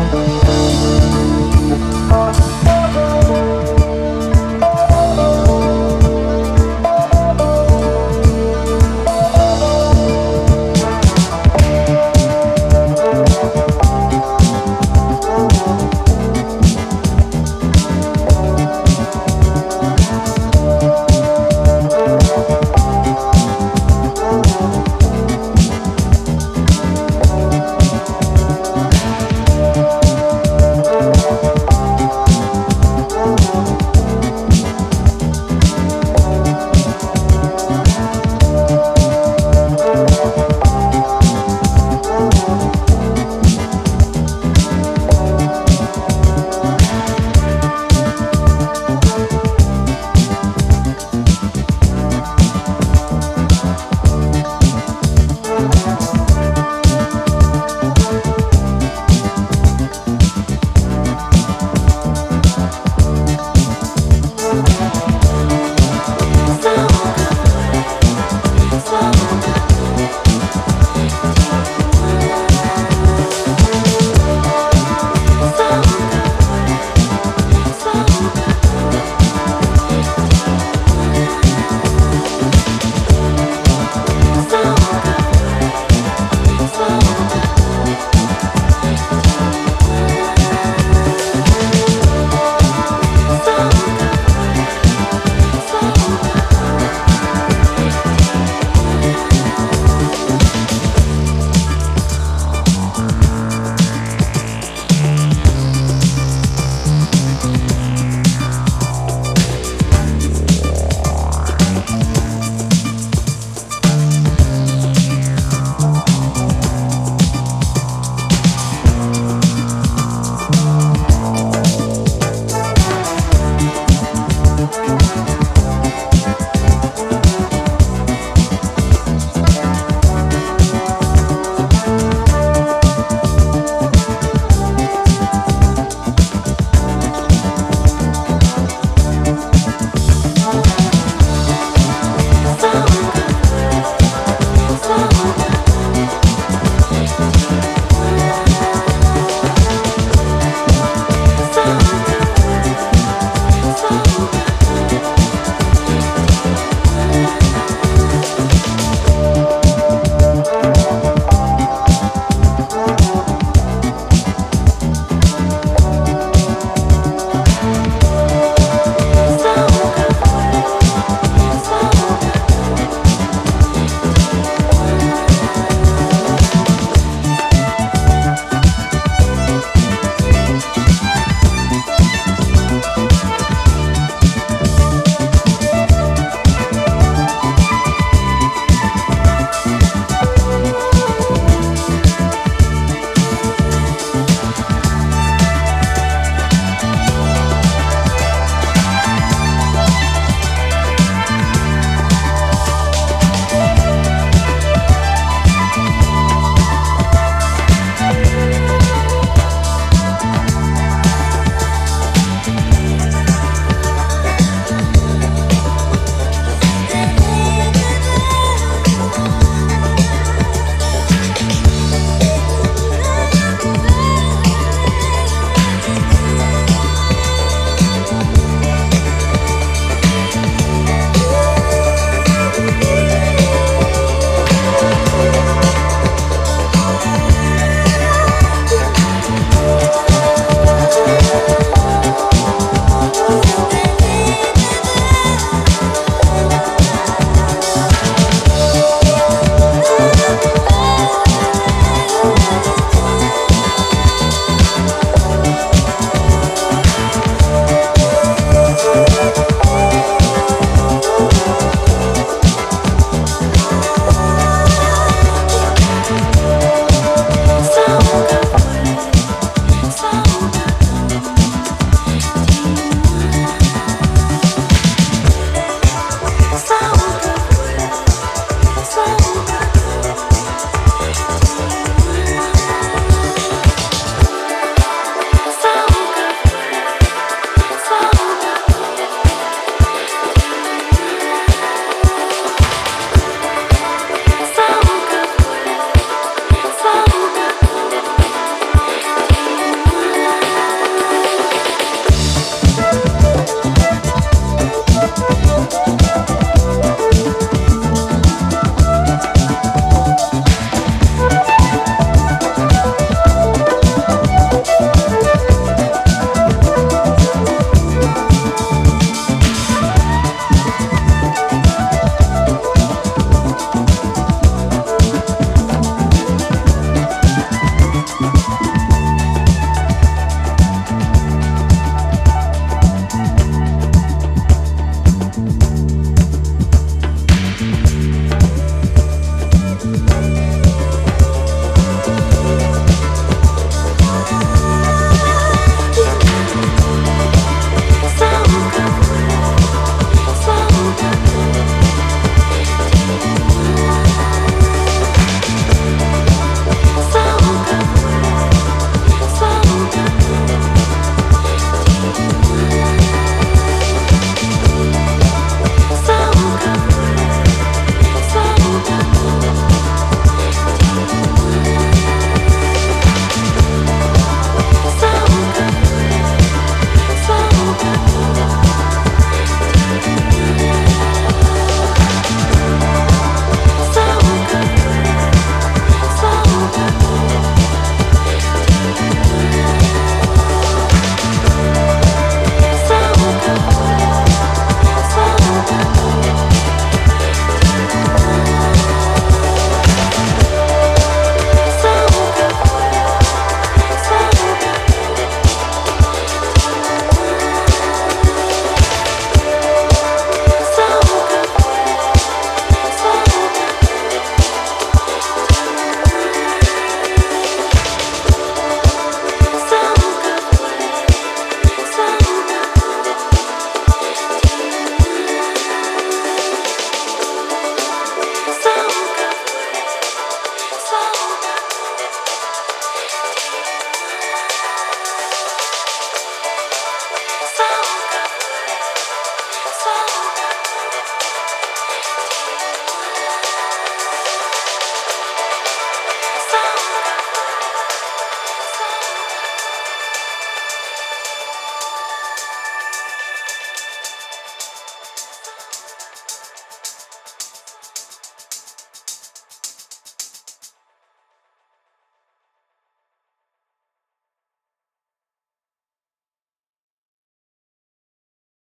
Bye.